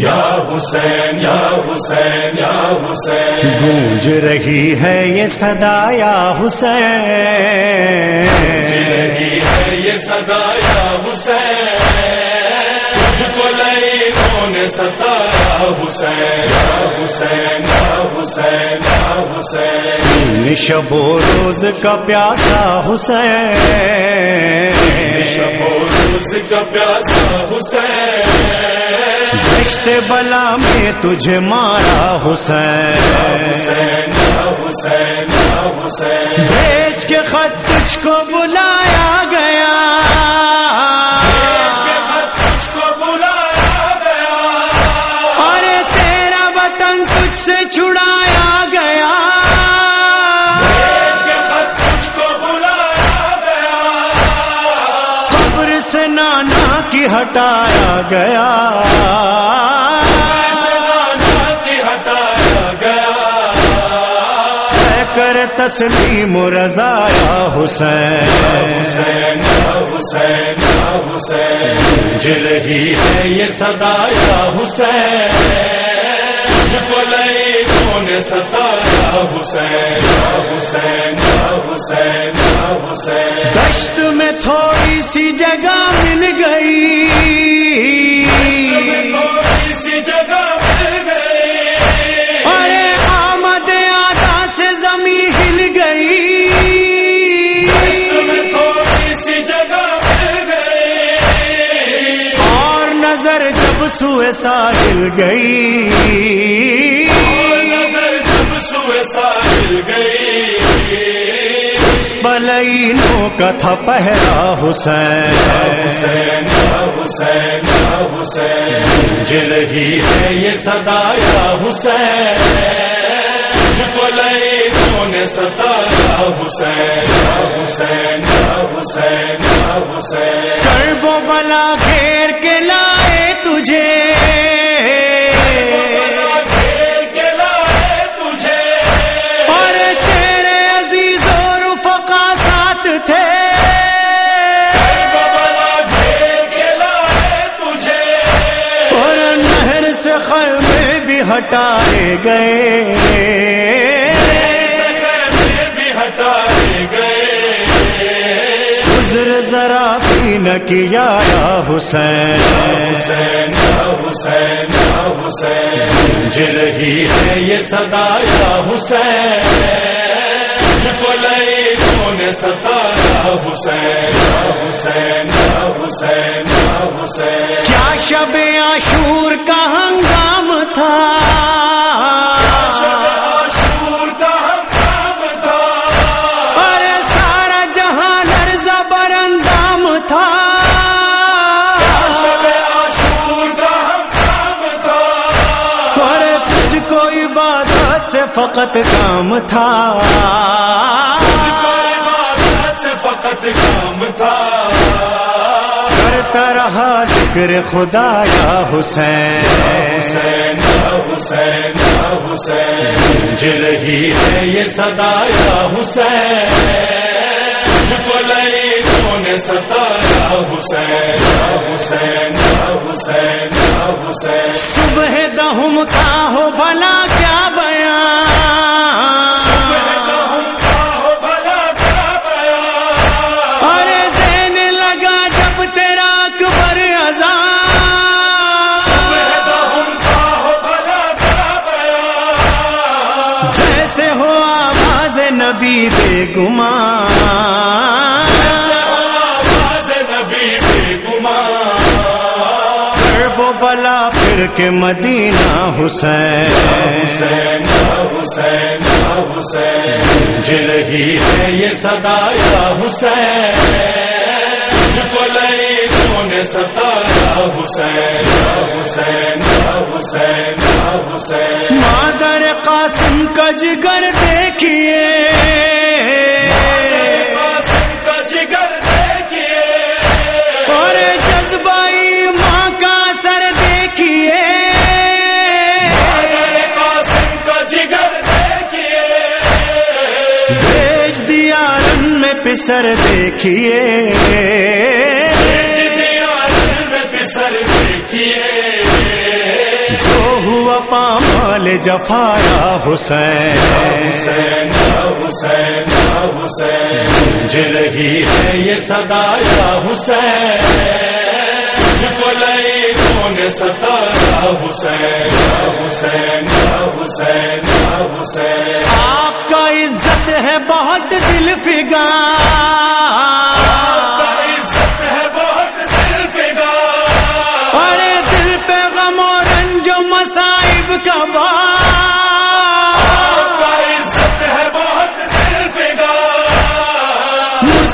یا حسین یا حسین یا حسین۔ گونج رہی ہے یہ صدا یا حسین۔ رہی ہے یہ صدا یا حسین۔ تجھ کو لئیوں نے ستایا حسین۔ حسین حسین حسین و روز کا پیاسا حسین شب و روز کا پیاسا حسین رشتے بلا میں تجھے مارا حسین حسین حسین حسین بھیج کے خط تجھ کو بلایا گیا۔ سے چھڑایا گیا۔ قبر سے نانا کی ہٹایا گیا۔ کر تسلیم و رضا یا حسین۔ حسین حسین حسین۔ جل ہی ہے یہ صدا یا حسین۔ کو نے ستایا حسین حسین حسین حسین۔ دشت میں تھوڑی سی جگہ مل گئی۔ تھوڑی سی جگہ مل گئی۔ ارے آمد آدا سے زمین ہل گئی۔ میں تھوڑی سی جگہ مل گئی۔ اور نظر جب سوئے ساحل گئی۔ بلینوں کا تھا پہلا حسین۔ حسین حسین یا حسین ہے یہ صدا یا حسین۔ کو نے ستایا حسین۔ حسین حسین حسین کرب بلا گھیر کے لائے تجھے۔ ہٹائے گئے۔ بھی ہٹائے گئے گزر ذرا بھی نہ کیا یا حسین۔ حسین حسین حسین جل ہی ہے یہ صدا یا حسین۔ تجھ کو لئیوں نے حسین حسین حسین حسین۔ کیا شب عاشور کا ہنگام سے فقط کام تھا۔ سے فقط کام تھا۔ کرتا رہا ذکر خدا یا حسین۔ حسین حسین حسین۔ جل ہی ہے یہ صدا یا حسین۔ تجھ کو لئیوں نے ستایا حسین۔ حسین حسین حسین۔ صبح دہم کا ہو بھلا کیا بیان نبی بے گمان۔ بلا پھر کے مدینہ حسین۔ حسین حسین حسین جل ہی ہے یہ صدا یا حسین۔ لئیوں نے حسین حسین حسین حسین مادر قاسم کا جگر دیکھیے۔ قاسم کا جگر دیکھیے اور جذبائی ماں کا سر دیکھیے۔ قاسم کا جگر دیکھیے بھیج دیا رن میں پسر میں پسر دیکھیے۔ ہوا پامال جفایا حسین۔ حسین حسین حسین گونج رہی ہے یہ صدا یا حسین۔ تجھ کو لئی کون ستایا حسین حسین حسین حسین۔ آپ کا عزت ہے بہت دل فگا۔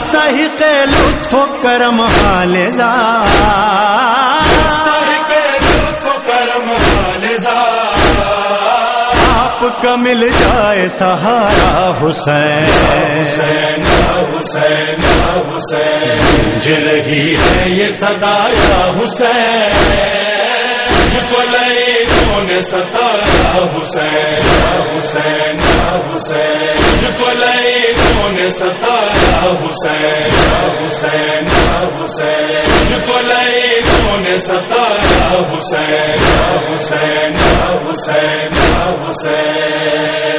مستحق لطف و کرم حال لطف و کرم خالزہ آپ کا مل جائے سہارا حسین۔ حسین حسین گونج رہی ہے یہ صدا یا حسین تجھ کو کون ستایا حسین حسین حسین۔ ستایا حسین حسین حسین۔ تجھ کو لئی کون ستایا حسین حسین حسین حسین۔